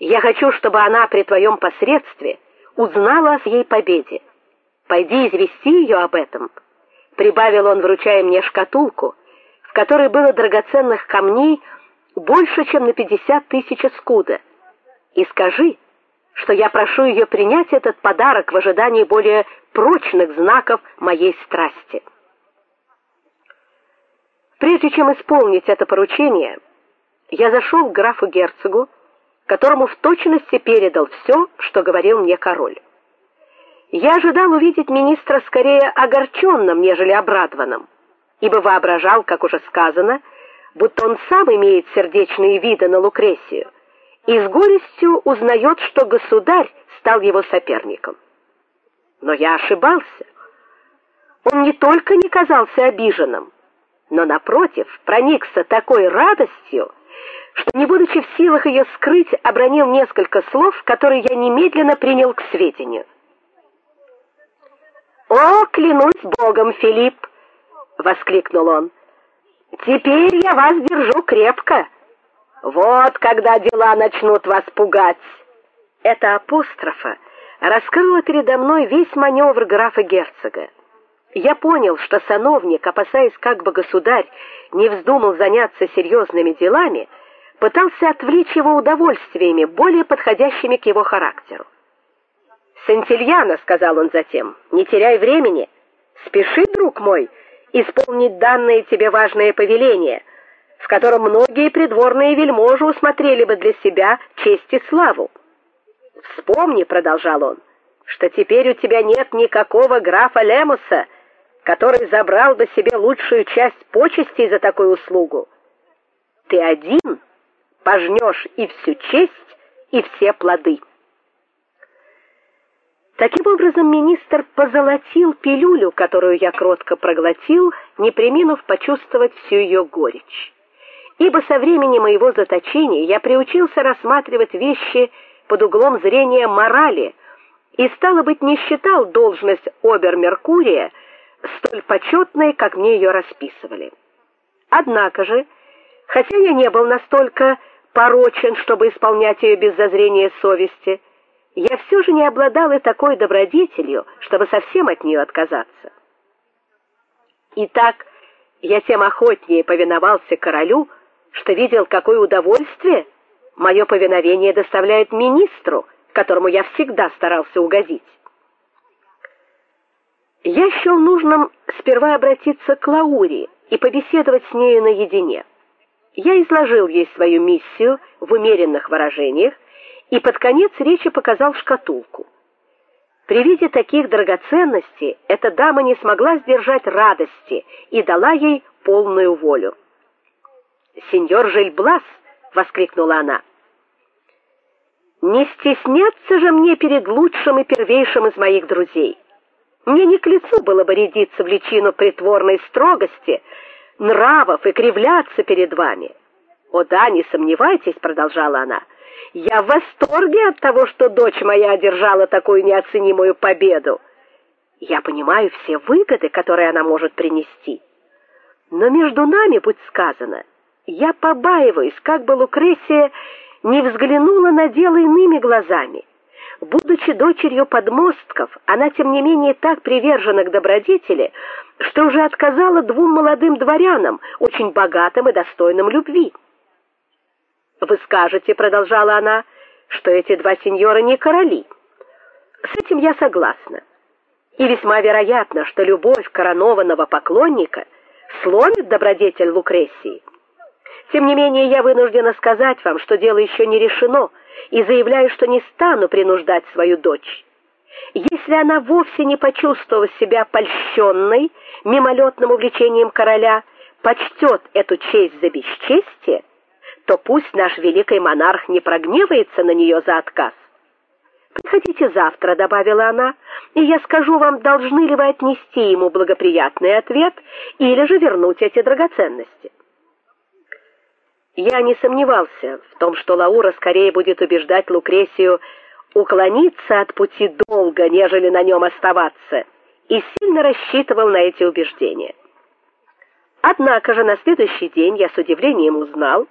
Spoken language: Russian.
Я хочу, чтобы она при твоем посредстве узнала о своей победе. Пойди извести ее об этом, прибавил он, вручая мне шкатулку, в которой было драгоценных камней больше, чем на пятьдесят тысяч скуда. И скажи, что я прошу ее принять этот подарок в ожидании более прочных знаков моей страсти. Прежде чем исполнить это поручение, я зашел к графу герцогу, которому в точности передал все, что говорил мне король. Я ожидал увидеть министра скорее огорченным, нежели обрадованным, ибо воображал, как уже сказано, будто он сам имеет сердечные виды на Лукрецию и с горестью узнает, что государь стал его соперником. Но я ошибался. Он не только не казался обиженным, но напротив, проникся такой радостью, что не будучи в силах ее скрыть, обронил несколько слов, которые я немедленно принял к сведению. "О, клянусь богом, Филипп!" воскликнул он. "Теперь я вас держу крепко. Вот когда дела начнут вас пугать". Это апострофа раскрыла передо мной весь маневр графа герцога. Я понял, что сановник, опасаясь, как бы государь не вздумал заняться серьезными делами, пытался отвлечь его удовольствиями, более подходящими к его характеру. "Сантильяна", сказал он затем, "не теряй времени. Спеши, друг мой, исполнить данное тебе важное повеление, в котором многие придворные вельможи усмотрели бы для себя честь и славу. Вспомни, продолжал он, что теперь у тебя нет никакого графа Лемуса, который забрал бы себе лучшую часть почестей за такую услугу. Ты один пожнешь и всю честь, и все плоды. Таким образом, министр позолотил пилюлю, которую я кротко проглотил, не преминув почувствовать всю ее горечь. Ибо со времени моего заточения я приучился рассматривать вещи под углом зрения морали и стало быть не считал должность обер-меркурия столь почетной, как мне ее расписывали. Однако же, хотя я не был настолько порочен, чтобы исполнять ее без зазрения совести, я все же не обладал и такой добродетелью, чтобы совсем от нее отказаться. Итак, я тем охотнее повиновался королю, что видел, какое удовольствие мое повиновение доставляет министру, которому я всегда старался угодить. Я счел нужным сперва обратиться к Лауре и побеседовать с нею наедине. Я изложил ей свою миссию в умеренных выражениях и под конец речи показал шкатулку. При виде таких драгоценностей эта дама не смогла сдержать радости и дала ей полную волю. "Сеньор Жильблас", воскликнула она. "Не стесняться же мне перед лучшим и первейшим из моих друзей. Мне не к лицу было бы рядиться в личину притворной строгости, нравов и кривляться перед вами. О да, не сомневайтесь, продолжала она. Я в восторге от того, что дочь моя одержала такую неоценимую победу. Я понимаю все выгоды, которые она может принести. Но между нами, будь сказано, я побаиваюсь, как бы Лукреция не взглянула на дело иными глазами. Будучи дочерью подмостков, она тем не менее так привержена к добродетели, что уже отказала двум молодым дворянам, очень богатым и достойным любви. Вы скажете, продолжала она, что эти два сеньора не короли. С этим я согласна. И весьма вероятно, что любовь коронованного поклонника сломит добродетель Лукреции. Тем не менее, я вынуждена сказать вам, что дело еще не решено, и заявляю, что не стану принуждать свою дочь. Если она вовсе не почувствовала себя польщенной мимолетным увлечением короля, почтет эту честь за бесчестие, то пусть наш великий монарх не прогневается на нее за отказ. Приходите завтра, добавила она, и я скажу вам, должны ли вы отнести ему благоприятный ответ или же вернуть эти драгоценности. Я не сомневался в том, что Лаура скорее будет убеждать Лукрецию уклониться от пути долго, нежели на нем оставаться, и сильно рассчитывал на эти убеждения. Однако же на следующий день я с удивлением узнал,